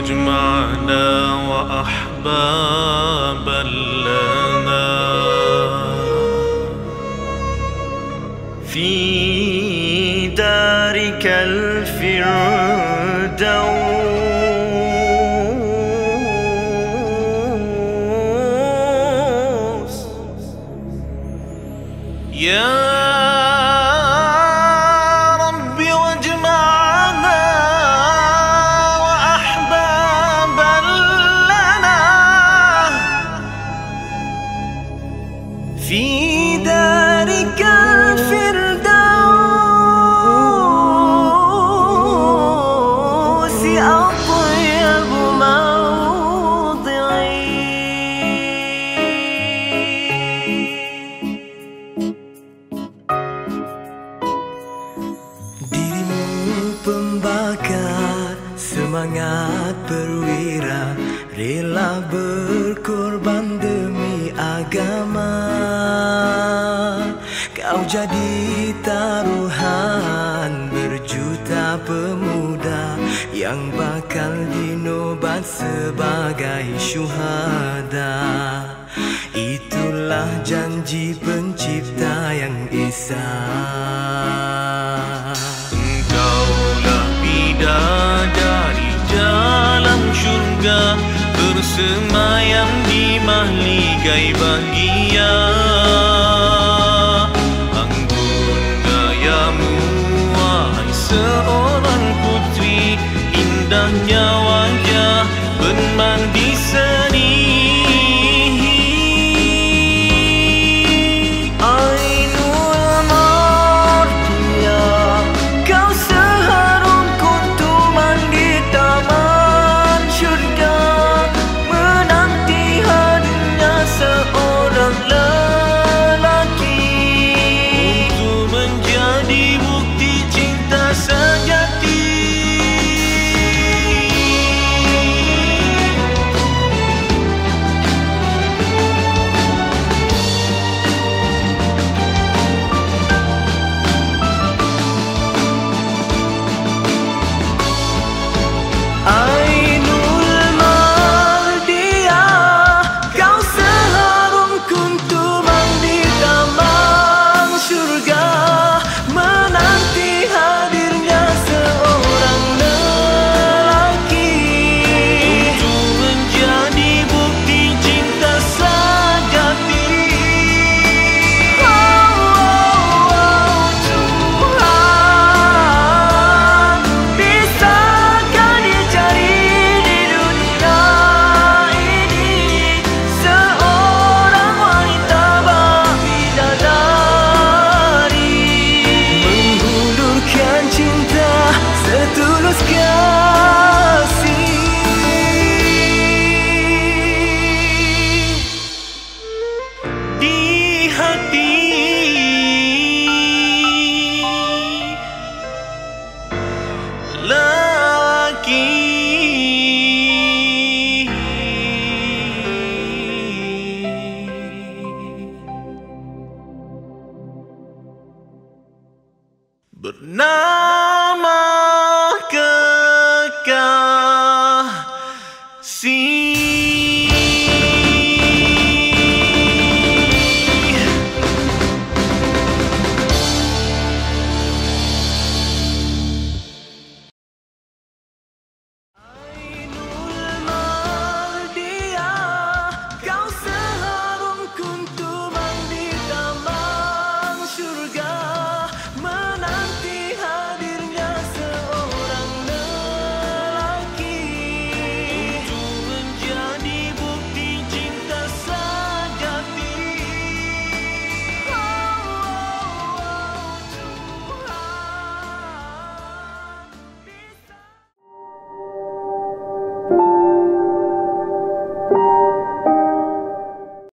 وأجمعنا وأحبابا لنا. في دارك الفردوس. يا semangat perwira Rela berkorban demi agama. Kau jadi taruhan berjuta pemuda Yang bakal dinobat sebagai syuhada. Itulah janji pencipta yang esa syurga Bersemayam di mahligai bahagia. Anggun gayamu wahai seorang putri Indahnya Namah.